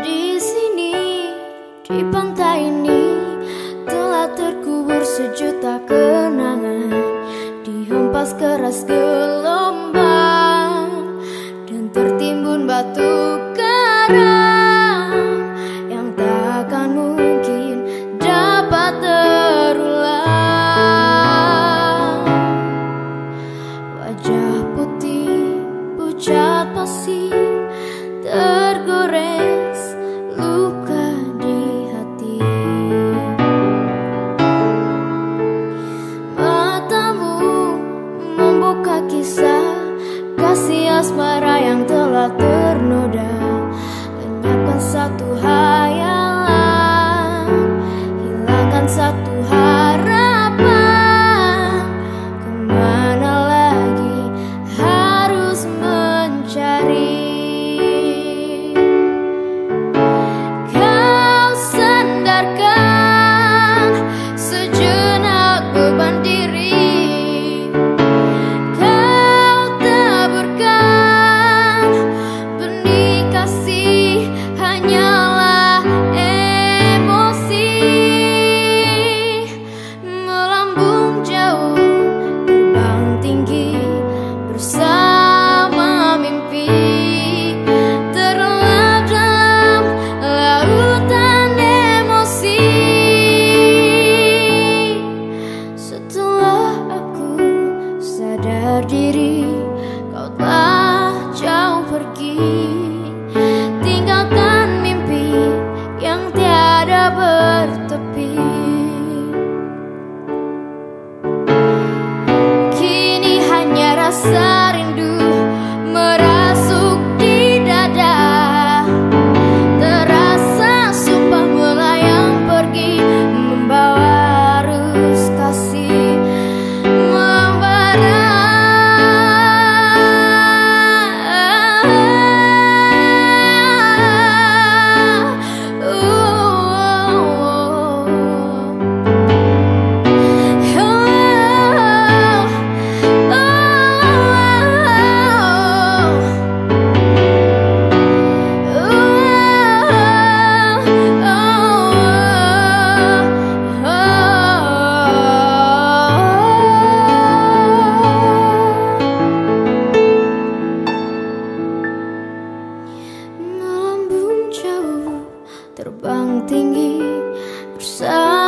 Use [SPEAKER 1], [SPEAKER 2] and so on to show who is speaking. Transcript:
[SPEAKER 1] Di sini, di pantai ini Telah terkubur sejuta kenangan. Dihempas keras gelombang Dan tertimbun batu karang. Tergores luka di hati. Matamu membuka kisah kasih asmara yang telah ternoda. Lenyapkan satu hayalan terbang tinggi bersama